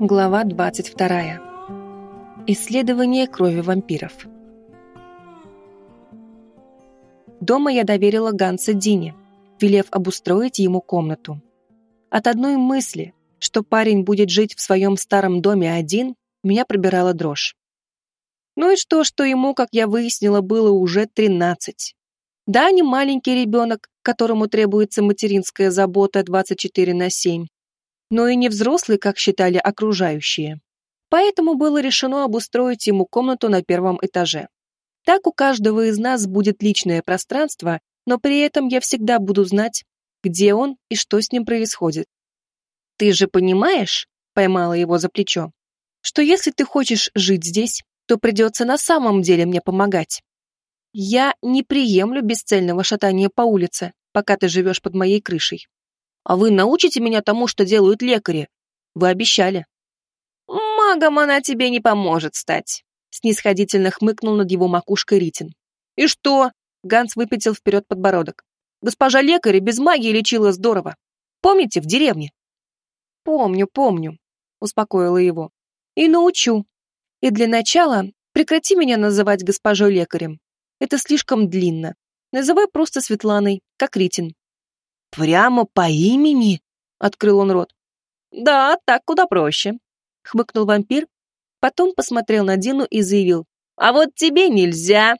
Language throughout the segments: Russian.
Глава 22. Исследование крови вампиров. Дома я доверила Ганса Дине, велев обустроить ему комнату. От одной мысли, что парень будет жить в своем старом доме один, меня пробирала дрожь. Ну и что, что ему, как я выяснила, было уже 13. Да, не маленький ребенок, которому требуется материнская забота 24 на 7, но и не взрослый, как считали окружающие. Поэтому было решено обустроить ему комнату на первом этаже. Так у каждого из нас будет личное пространство, но при этом я всегда буду знать, где он и что с ним происходит. «Ты же понимаешь», — поймала его за плечо, «что если ты хочешь жить здесь, то придется на самом деле мне помогать. Я не приемлю бесцельного шатания по улице, пока ты живешь под моей крышей. А вы научите меня тому, что делают лекари? Вы обещали. Магом она тебе не поможет стать. Снисходительно хмыкнул над его макушкой Ритин. И что? Ганс выпятил вперед подбородок. Госпожа лекаря без магии лечила здорово. Помните, в деревне? Помню, помню, успокоила его. И научу. И для начала прекрати меня называть госпожой лекарем. Это слишком длинно. Называй просто Светланой, как Ритин. «Прямо по имени?» — открыл он рот. «Да, так куда проще», — хмыкнул вампир, потом посмотрел на Дину и заявил. «А вот тебе нельзя».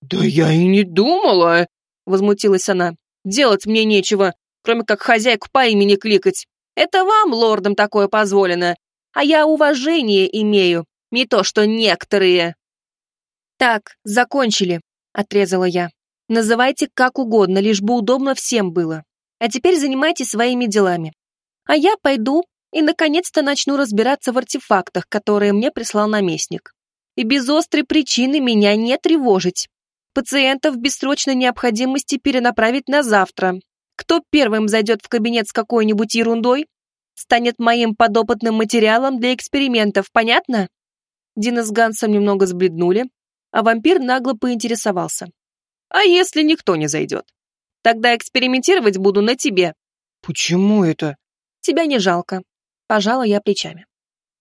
«Да я и не думала», — возмутилась она. «Делать мне нечего, кроме как хозяйку по имени кликать. Это вам, лордам, такое позволено, а я уважение имею, не то что некоторые». «Так, закончили», — отрезала я. «Называйте как угодно, лишь бы удобно всем было. А теперь занимайтесь своими делами. А я пойду и, наконец-то, начну разбираться в артефактах, которые мне прислал наместник. И без острой причины меня не тревожить. Пациентов без срочной необходимости перенаправить на завтра. Кто первым зайдет в кабинет с какой-нибудь ерундой, станет моим подопытным материалом для экспериментов, понятно? Дина с Гансом немного сбледнули, а вампир нагло поинтересовался. А если никто не зайдет? Тогда экспериментировать буду на тебе». «Почему это?» «Тебя не жалко». Пожала я плечами.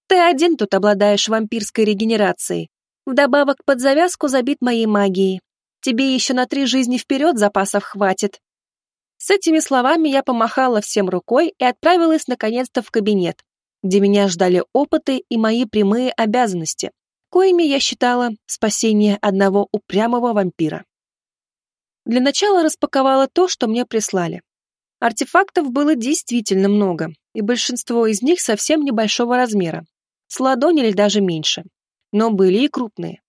«Ты один тут обладаешь вампирской регенерацией. Вдобавок под завязку забит моей магией. Тебе еще на три жизни вперед запасов хватит». С этими словами я помахала всем рукой и отправилась наконец-то в кабинет, где меня ждали опыты и мои прямые обязанности, коими я считала спасение одного упрямого вампира. Для начала распаковала то, что мне прислали. Артефактов было действительно много, и большинство из них совсем небольшого размера, с ладонь или даже меньше, но были и крупные.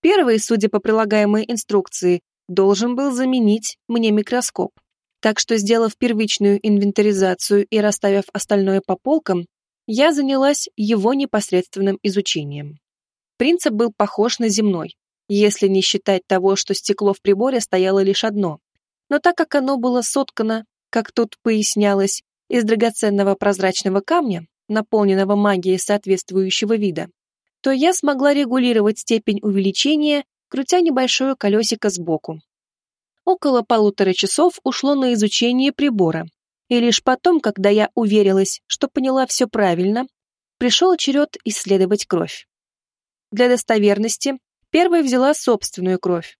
Первый, судя по прилагаемой инструкции, должен был заменить мне микроскоп. Так что, сделав первичную инвентаризацию и расставив остальное по полкам, я занялась его непосредственным изучением. Принцип был похож на земной если не считать того, что стекло в приборе стояло лишь одно. Но так как оно было соткано, как тут пояснялось, из драгоценного прозрачного камня, наполненного магией соответствующего вида, то я смогла регулировать степень увеличения, крутя небольшое колесико сбоку. Около полутора часов ушло на изучение прибора, и лишь потом, когда я уверилась, что поняла все правильно, пришел черед исследовать кровь. Для достоверности Первой взяла собственную кровь.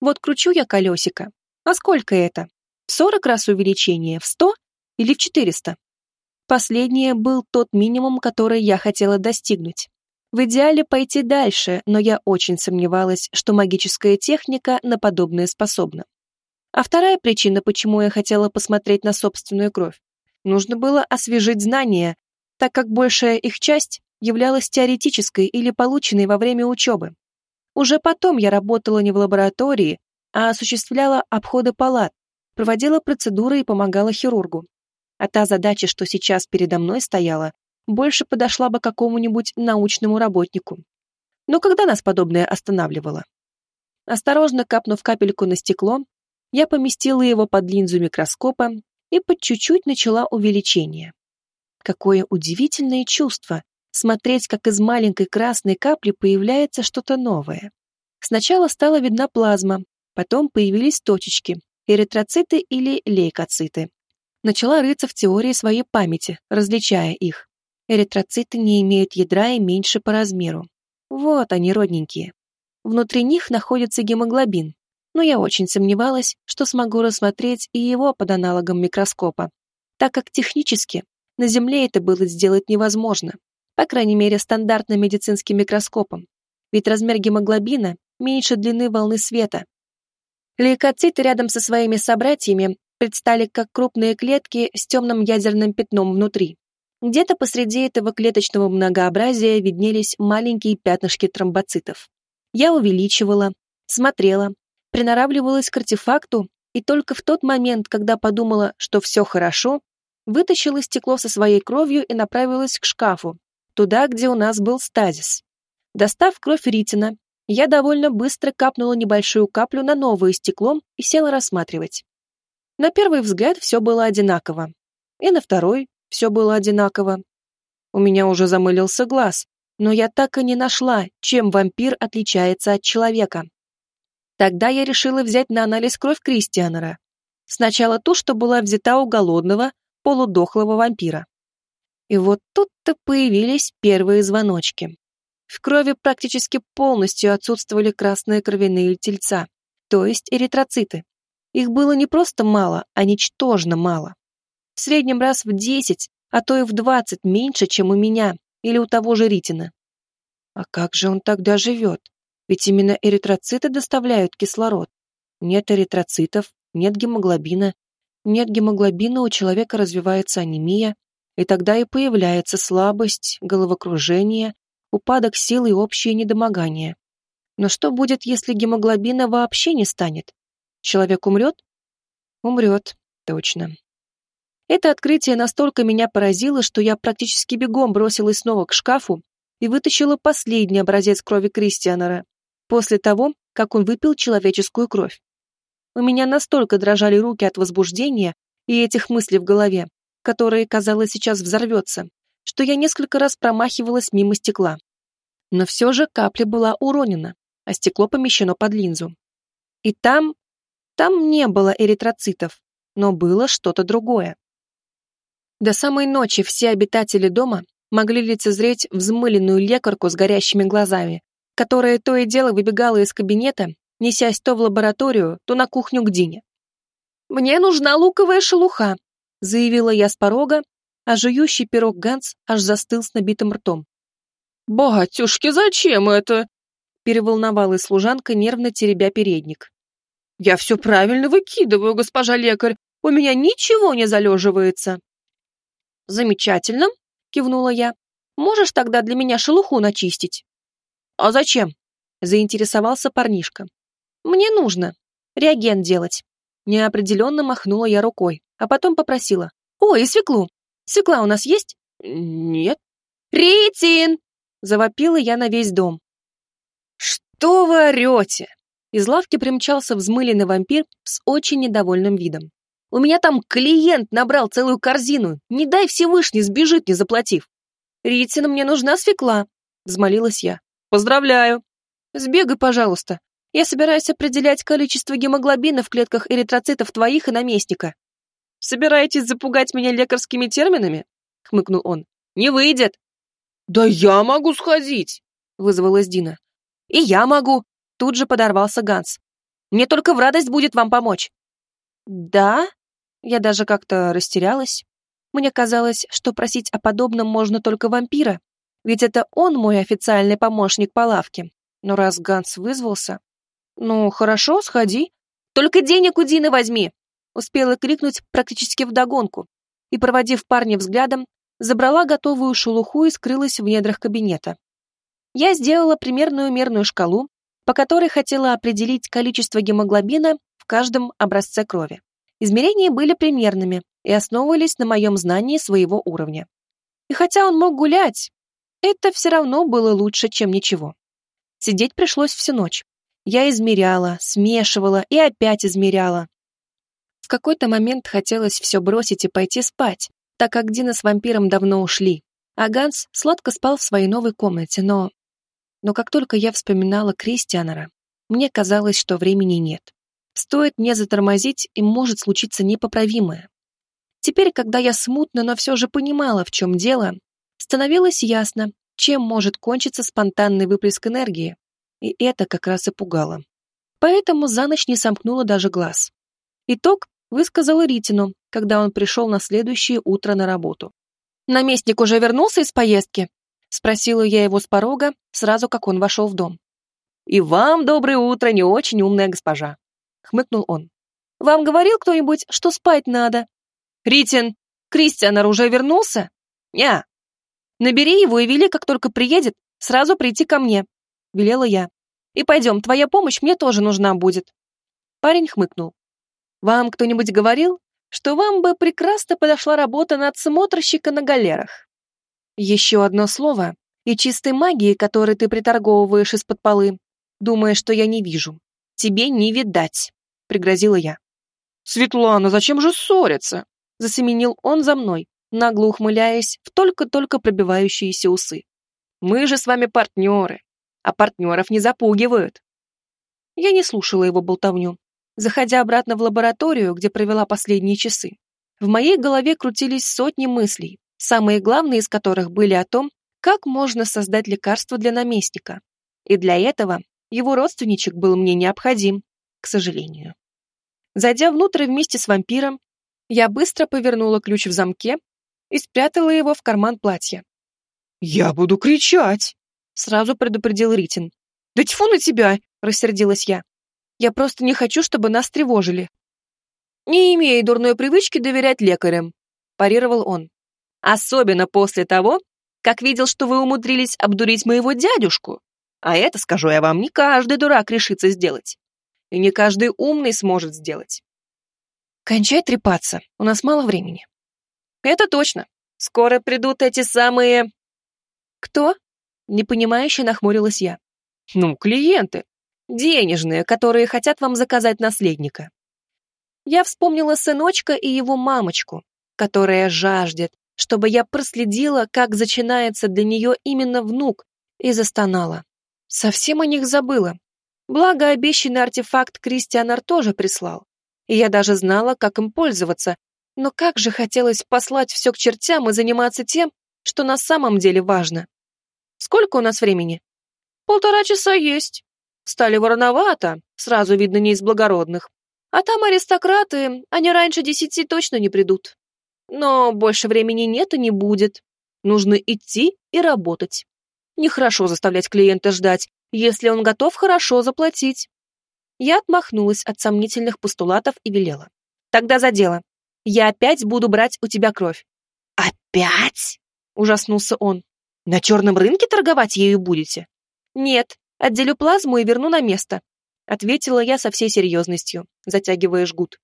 Вот кручу я колесико. А сколько это? В 40 раз увеличение, в 100 или в 400? Последнее был тот минимум, который я хотела достигнуть. В идеале пойти дальше, но я очень сомневалась, что магическая техника на подобное способна. А вторая причина, почему я хотела посмотреть на собственную кровь, нужно было освежить знания, так как большая их часть являлась теоретической или полученной во время учебы. Уже потом я работала не в лаборатории, а осуществляла обходы палат, проводила процедуры и помогала хирургу. А та задача, что сейчас передо мной стояла, больше подошла бы какому-нибудь научному работнику. Но когда нас подобное останавливало? Осторожно капнув капельку на стекло, я поместила его под линзу микроскопа и под чуть-чуть начала увеличение. Какое удивительное чувство, смотреть, как из маленькой красной капли появляется что-то новое. Сначала стала видна плазма, потом появились точечки, эритроциты или лейкоциты. Начала рыться в теории своей памяти, различая их. Эритроциты не имеют ядра и меньше по размеру. Вот они, родненькие. Внутри них находится гемоглобин, но я очень сомневалась, что смогу рассмотреть и его под аналогом микроскопа, так как технически на Земле это было сделать невозможно, по крайней мере стандартным медицинским микроскопом, ведь размер гемоглобина меньше длины волны света. Лейкоциты рядом со своими собратьями предстали как крупные клетки с темным ядерным пятном внутри. Где-то посреди этого клеточного многообразия виднелись маленькие пятнышки тромбоцитов. Я увеличивала, смотрела, приноравливалась к артефакту, и только в тот момент, когда подумала, что все хорошо, вытащила стекло со своей кровью и направилась к шкафу, туда, где у нас был стазис. Достав кровь Ритина, я довольно быстро капнула небольшую каплю на новое стекло и села рассматривать. На первый взгляд все было одинаково. И на второй все было одинаково. У меня уже замылился глаз, но я так и не нашла, чем вампир отличается от человека. Тогда я решила взять на анализ кровь Кристианера. Сначала ту, что была взята у голодного, полудохлого вампира. И вот тут-то появились первые звоночки. В крови практически полностью отсутствовали красные кровяные тельца, то есть эритроциты. Их было не просто мало, а ничтожно мало в среднем раз в десять, а то и в двадцать меньше, чем у меня или у того же Ритина. А как же он тогда живет? Ведь именно эритроциты доставляют кислород. Нет эритроцитов, нет гемоглобина. Нет гемоглобина, у человека развивается анемия, и тогда и появляется слабость, головокружение, упадок сил и общее недомогание. Но что будет, если гемоглобина вообще не станет? Человек умрет? Умрет, точно. Это открытие настолько меня поразило, что я практически бегом бросилась снова к шкафу и вытащила последний образец крови Кристианера, после того, как он выпил человеческую кровь. У меня настолько дрожали руки от возбуждения и этих мыслей в голове, которые, казалось, сейчас взорвется, что я несколько раз промахивалась мимо стекла. Но все же капля была уронена, а стекло помещено под линзу. И там... там не было эритроцитов, но было что-то другое. До самой ночи все обитатели дома могли лицезреть взмыленную лекарку с горящими глазами, которая то и дело выбегала из кабинета, несясь то в лабораторию, то на кухню к Дине. «Мне нужна луковая шелуха», — заявила я с порога, а жующий пирог Ганс аж застыл с набитым ртом. «Батюшки, зачем это?» — переволновалась служанка, нервно теребя передник. «Я все правильно выкидываю, госпожа лекарь, у меня ничего не залеживается». «Замечательно», — кивнула я. «Можешь тогда для меня шелуху начистить?» «А зачем?» — заинтересовался парнишка. «Мне нужно. Реагент делать». Неопределенно махнула я рукой, а потом попросила. «Ой, и свеклу. Свекла у нас есть?» «Нет». «Ритин!» — завопила я на весь дом. «Что вы орете?» Из лавки примчался взмыленный вампир с очень недовольным видом. У меня там клиент набрал целую корзину. Не дай Всевышний, сбежит, не заплатив. Ритина, мне нужна свекла, взмолилась я. Поздравляю. Сбегай, пожалуйста. Я собираюсь определять количество гемоглобина в клетках эритроцитов твоих и наместника. Собираетесь запугать меня лекарскими терминами? хмыкнул он. Не выйдет. Да я могу сходить, вызвалась Дина. И я могу, тут же подорвался Ганс. Мне только в радость будет вам помочь. Да? Я даже как-то растерялась. Мне казалось, что просить о подобном можно только вампира, ведь это он мой официальный помощник по лавке. Но раз Ганс вызвался... Ну, хорошо, сходи. Только денег у Дины возьми! Успела крикнуть практически вдогонку и, проводив парня взглядом, забрала готовую шелуху и скрылась в недрах кабинета. Я сделала примерную мерную шкалу, по которой хотела определить количество гемоглобина в каждом образце крови. Измерения были примерными и основывались на моем знании своего уровня. И хотя он мог гулять, это все равно было лучше, чем ничего. Сидеть пришлось всю ночь. Я измеряла, смешивала и опять измеряла. В какой-то момент хотелось все бросить и пойти спать, так как Дина с вампиром давно ушли, а Ганс сладко спал в своей новой комнате, но... Но как только я вспоминала Кристианера, мне казалось, что времени нет. Стоит мне затормозить, и может случиться непоправимое. Теперь, когда я смутно, но все же понимала, в чем дело, Становилось ясно, чем может кончиться спонтанный выплеск энергии, и это как раз и пугало. Поэтому за ночь не сомкнула даже глаз. Итог высказала Ритину, когда он пришел на следующее утро на работу. «Наместник уже вернулся из поездки?» — спросила я его с порога, сразу как он вошел в дом. «И вам доброе утро, не очень умная госпожа», — хмыкнул он. «Вам говорил кто-нибудь, что спать надо?» «Ритин, Кристиан уже вернулся?» «Я». «Набери его и вели, как только приедет, сразу прийти ко мне», — велела я. «И пойдем, твоя помощь мне тоже нужна будет». Парень хмыкнул. «Вам кто-нибудь говорил, что вам бы прекрасно подошла работа надсмотрщика на галерах?» Еще одно слово, и чистой магии, которой ты приторговываешь из-под полы, думая, что я не вижу. Тебе не видать, пригрозила я. Светлана, зачем же ссориться? Засеменил он за мной, нагло ухмыляясь в только-только пробивающиеся усы. Мы же с вами партнеры, а партнеров не запугивают. Я не слушала его болтовню, заходя обратно в лабораторию, где провела последние часы. В моей голове крутились сотни мыслей, самые главные из которых были о том, как можно создать лекарство для наместника. И для этого его родственничек был мне необходим, к сожалению. Зайдя внутрь вместе с вампиром, я быстро повернула ключ в замке и спрятала его в карман платья. «Я буду кричать!» — сразу предупредил Ритин. «Да тьфу на тебя!» — рассердилась я. «Я просто не хочу, чтобы нас тревожили». «Не имея дурной привычки доверять лекарям», — парировал он. Особенно после того, как видел, что вы умудрились обдурить моего дядюшку. А это, скажу я вам, не каждый дурак решится сделать. И не каждый умный сможет сделать. Кончай трепаться, у нас мало времени. Это точно. Скоро придут эти самые... Кто? Непонимающе нахмурилась я. Ну, клиенты. Денежные, которые хотят вам заказать наследника. Я вспомнила сыночка и его мамочку, которая жаждет, чтобы я проследила, как зачинается для нее именно внук, и застонала. Совсем о них забыла. Благо, обещанный артефакт Кристианар тоже прислал. И я даже знала, как им пользоваться, но как же хотелось послать все к чертям и заниматься тем, что на самом деле важно. Сколько у нас времени? Полтора часа есть. Стали вороновато, сразу видно не из благородных. А там аристократы, они раньше десяти точно не придут. Но больше времени нет и не будет. Нужно идти и работать. Нехорошо заставлять клиента ждать, если он готов хорошо заплатить. Я отмахнулась от сомнительных постулатов и велела. Тогда за дело. Я опять буду брать у тебя кровь. Опять? Ужаснулся он. На черном рынке торговать ею будете? Нет, отделю плазму и верну на место. Ответила я со всей серьезностью, затягивая жгут.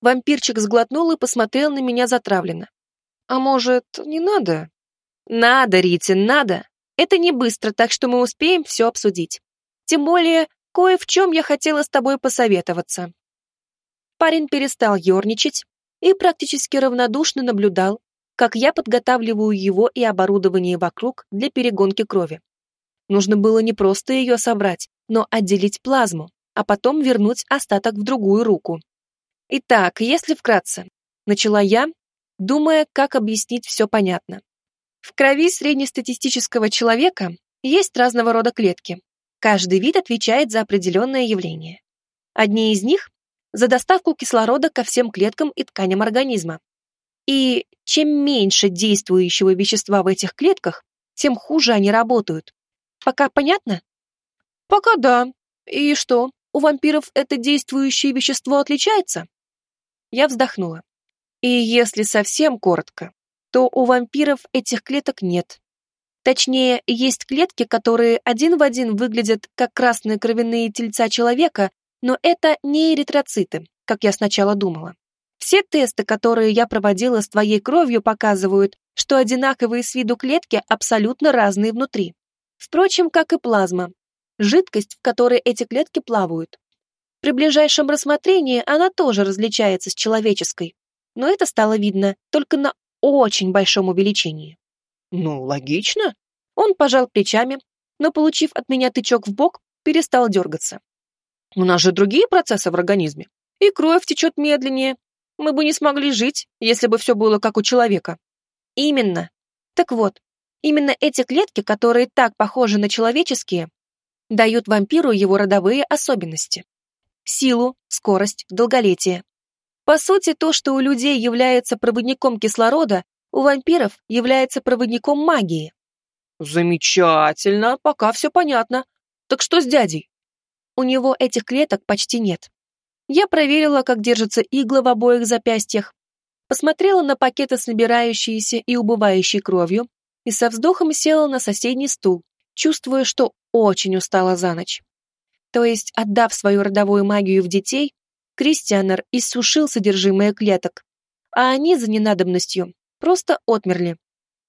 Вампирчик сглотнул и посмотрел на меня затравленно. «А может, не надо?» «Надо, Ритин, надо. Это не быстро, так что мы успеем все обсудить. Тем более, кое в чем я хотела с тобой посоветоваться». Парень перестал ерничать и практически равнодушно наблюдал, как я подготавливаю его и оборудование вокруг для перегонки крови. Нужно было не просто ее собрать, но отделить плазму, а потом вернуть остаток в другую руку. Итак, если вкратце, начала я, думая, как объяснить все понятно. В крови среднестатистического человека есть разного рода клетки. Каждый вид отвечает за определенное явление. Одни из них – за доставку кислорода ко всем клеткам и тканям организма. И чем меньше действующего вещества в этих клетках, тем хуже они работают. Пока понятно? Пока да. И что, у вампиров это действующее вещество отличается? Я вздохнула. И если совсем коротко, то у вампиров этих клеток нет. Точнее, есть клетки, которые один в один выглядят как красные кровяные тельца человека, но это не эритроциты, как я сначала думала. Все тесты, которые я проводила с твоей кровью, показывают, что одинаковые с виду клетки абсолютно разные внутри. Впрочем, как и плазма. Жидкость, в которой эти клетки плавают. При ближайшем рассмотрении она тоже различается с человеческой, но это стало видно только на очень большом увеличении. Ну, логично. Он пожал плечами, но, получив от меня тычок в бок, перестал дергаться. У нас же другие процессы в организме, и кровь течет медленнее. Мы бы не смогли жить, если бы все было как у человека. Именно. Так вот, Именно эти клетки, которые так похожи на человеческие, дают вампиру его родовые особенности. Силу, скорость, долголетие. По сути, то, что у людей является проводником кислорода, у вампиров является проводником магии. Замечательно, пока все понятно. Так что с дядей? У него этих клеток почти нет. Я проверила, как держатся иглы в обоих запястьях, посмотрела на пакеты с набирающейся и убывающей кровью и со вздохом села на соседний стул, чувствуя, что очень устала за ночь. То есть, отдав свою родовую магию в детей, Кристианер иссушил содержимое клеток, а они за ненадобностью просто отмерли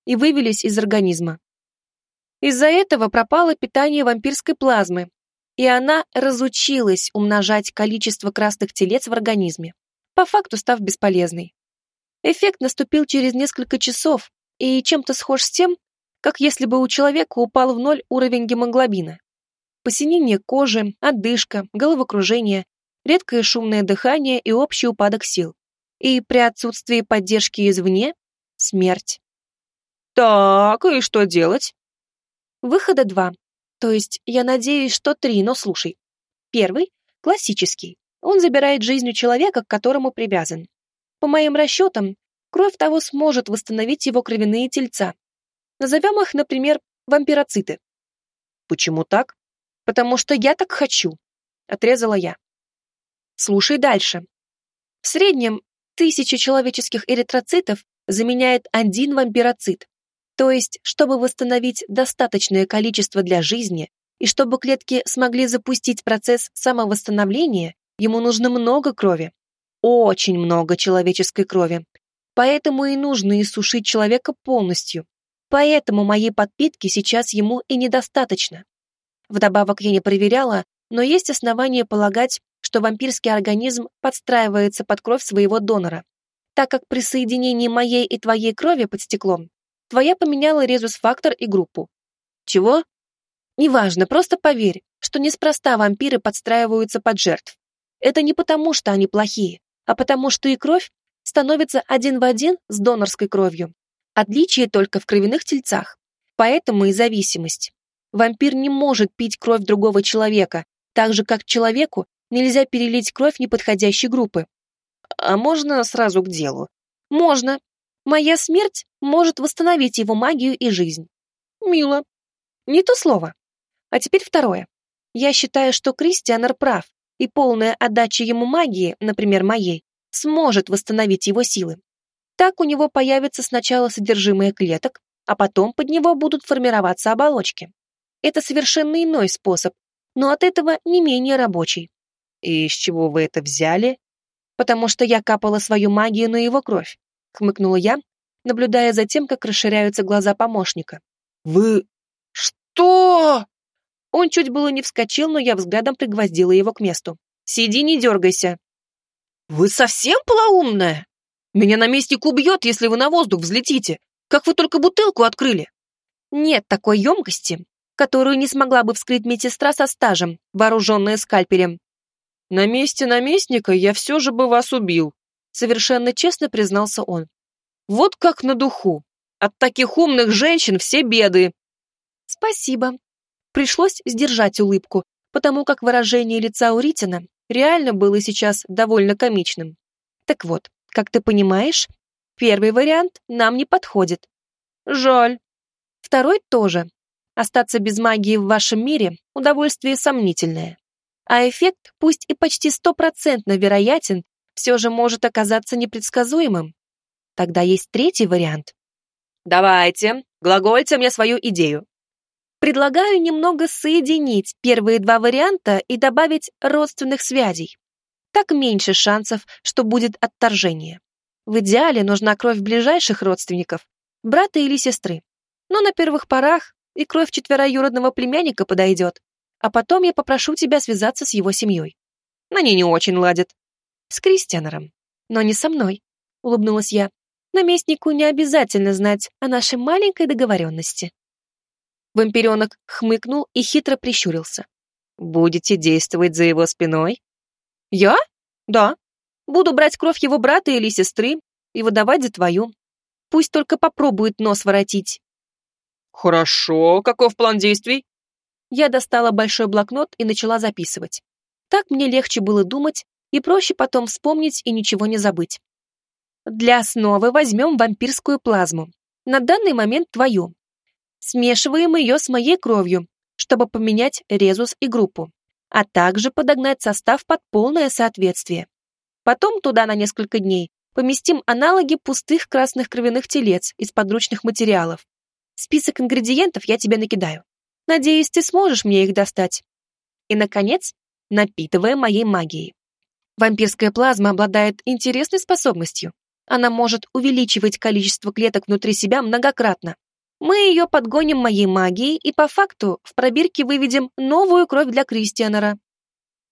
и вывелись из организма. Из-за этого пропало питание вампирской плазмы, и она разучилась умножать количество красных телец в организме, по факту став бесполезной. Эффект наступил через несколько часов и чем-то схож с тем, как если бы у человека упал в ноль уровень гемоглобина. Посинение кожи, одышка, головокружение, редкое шумное дыхание и общий упадок сил. И при отсутствии поддержки извне — смерть. Так, и что делать? Выхода два. То есть, я надеюсь, что три, но слушай. Первый — классический. Он забирает жизнь у человека, к которому привязан. По моим расчетам, кровь того сможет восстановить его кровяные тельца. Назовем их, например, вампироциты. Почему так? Потому что я так хочу, отрезала я. Слушай дальше. В среднем тысяча человеческих эритроцитов заменяет один вампироцит. То есть, чтобы восстановить достаточное количество для жизни и чтобы клетки смогли запустить процесс самовосстановления, ему нужно много крови. Очень много человеческой крови. Поэтому и нужно иссушить человека полностью. Поэтому моей подпитки сейчас ему и недостаточно. Вдобавок я не проверяла, но есть основания полагать, что вампирский организм подстраивается под кровь своего донора, так как при соединении моей и твоей крови под стеклом твоя поменяла резус-фактор и группу. Чего? Неважно, просто поверь, что неспроста вампиры подстраиваются под жертв. Это не потому, что они плохие, а потому что и кровь становится один в один с донорской кровью. Отличие только в кровяных тельцах. Поэтому и зависимость. Вампир не может пить кровь другого человека, так же, как человеку нельзя перелить кровь неподходящей группы. А можно сразу к делу? Можно. Моя смерть может восстановить его магию и жизнь. Мило. Не то слово. А теперь второе. Я считаю, что Кристианер прав, и полная отдача ему магии, например, моей, сможет восстановить его силы. Так у него появится сначала содержимое клеток, а потом под него будут формироваться оболочки. Это совершенно иной способ, но от этого не менее рабочий. И с чего вы это взяли? Потому что я капала свою магию на его кровь, хмыкнула я, наблюдая за тем, как расширяются глаза помощника. Вы... что? Он чуть было не вскочил, но я взглядом пригвоздила его к месту. «Сиди, не дергайся». «Вы совсем полоумная? Меня наместник убьет, если вы на воздух взлетите. Как вы только бутылку открыли?» «Нет такой емкости, которую не смогла бы вскрыть медсестра со стажем, вооруженная скальпелем». «На месте наместника я все же бы вас убил», совершенно честно признался он. «Вот как на духу. От таких умных женщин все беды». «Спасибо», Пришлось сдержать улыбку, потому как выражение лица у Ритина реально было сейчас довольно комичным. Так вот, как ты понимаешь, первый вариант нам не подходит. Жаль. Второй тоже. Остаться без магии в вашем мире – удовольствие сомнительное. А эффект, пусть и почти стопроцентно вероятен, все же может оказаться непредсказуемым. Тогда есть третий вариант. Давайте, глагольте мне свою идею. Предлагаю немного соединить первые два варианта и добавить родственных связей. Так меньше шансов, что будет отторжение. В идеале нужна кровь ближайших родственников, брата или сестры. Но на первых порах и кровь четвероюродного племянника подойдет. А потом я попрошу тебя связаться с его семьей. Они не очень ладят. С Кристианером. Но не со мной, улыбнулась я. Наместнику не обязательно знать о нашей маленькой договоренности. Вампиренок хмыкнул и хитро прищурился. «Будете действовать за его спиной?» «Я? Да. Буду брать кровь его брата или сестры и выдавать за твою. Пусть только попробует нос воротить». Хорошо, каков план действий? Я достала большой блокнот и начала записывать. Так мне легче было думать и проще потом вспомнить и ничего не забыть. Для основы возьмем вампирскую плазму. На данный момент твою. Смешиваем ее с моей кровью, чтобы поменять резус и группу, а также подогнать состав под полное соответствие. Потом туда на несколько дней поместим аналоги пустых красных кровяных телец из подручных материалов. Список ингредиентов я тебе накидаю. Надеюсь, ты сможешь мне их достать. И, наконец, напитывая моей магией. Вампирская плазма обладает интересной способностью. Она может увеличивать количество клеток внутри себя многократно. Мы ее подгоним моей магией и по факту в пробирке выведем новую кровь для Кристианера.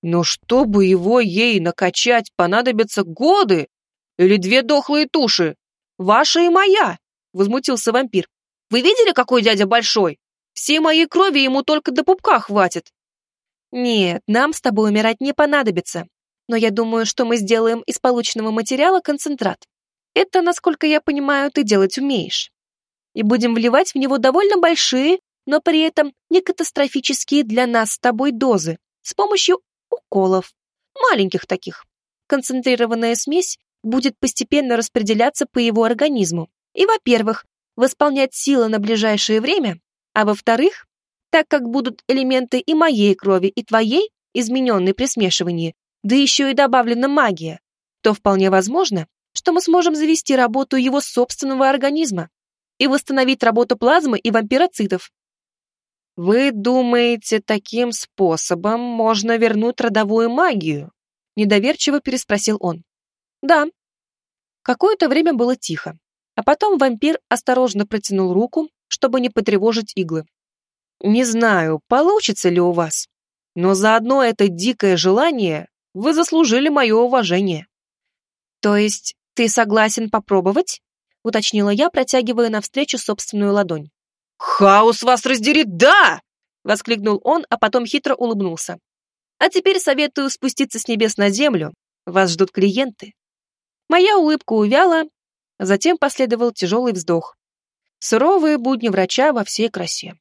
Но чтобы его ей накачать, понадобятся годы или две дохлые туши. Ваша и моя, возмутился вампир. Вы видели, какой дядя большой? Всей моей крови ему только до пупка хватит. Нет, нам с тобой умирать не понадобится. Но я думаю, что мы сделаем из полученного материала концентрат. Это, насколько я понимаю, ты делать умеешь. И будем вливать в него довольно большие, но при этом не катастрофические для нас с тобой дозы с помощью уколов. Маленьких таких. Концентрированная смесь будет постепенно распределяться по его организму. И, во-первых, восполнять силы на ближайшее время, а во-вторых, так как будут элементы и моей крови, и твоей, измененной при смешивании, да еще и добавлена магия, то вполне возможно, что мы сможем завести работу его собственного организма и восстановить работу плазмы и вампироцитов. Вы думаете, таким способом можно вернуть родовую магию? Недоверчиво переспросил он. Да. Какое-то время было тихо, а потом вампир осторожно протянул руку, чтобы не потревожить иглы. Не знаю, получится ли у вас, но за одно это дикое желание вы заслужили мое уважение. То есть ты согласен попробовать? Уточнила я, протягивая навстречу собственную ладонь. «Хаос вас раздерет, да!» Воскликнул он, а потом хитро улыбнулся. «А теперь советую спуститься с небес на землю. Вас ждут клиенты». Моя улыбка увяла, затем последовал тяжелый вздох. Суровые будни врача во всей красе.